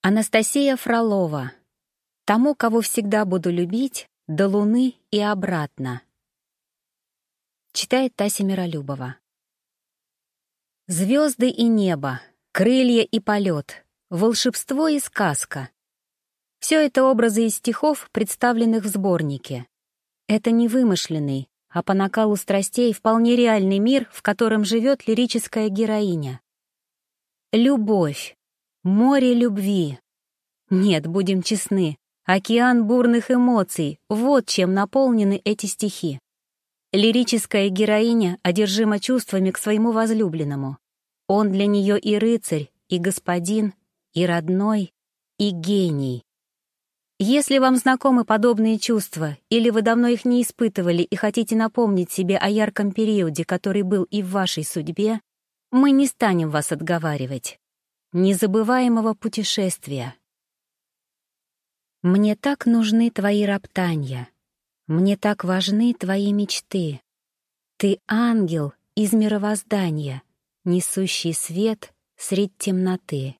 Анастасия Фролова. Тому, кого всегда буду любить, до луны и обратно. Читает Тася Миролюбова. Звезды и небо, крылья и полет, волшебство и сказка. Все это образы из стихов, представленных в сборнике. Это не вымышленный, а по накалу страстей вполне реальный мир, в котором живет лирическая героиня. Любовь. Море любви. Нет, будем честны, океан бурных эмоций — вот чем наполнены эти стихи. Лирическая героиня одержима чувствами к своему возлюбленному. Он для нее и рыцарь, и господин, и родной, и гений. Если вам знакомы подобные чувства, или вы давно их не испытывали и хотите напомнить себе о ярком периоде, который был и в вашей судьбе, мы не станем вас отговаривать. Незабываемого путешествия. Мне так нужны твои роптания, мне так важны твои мечты. Ты ангел из мировоздания, несущий свет средь темноты.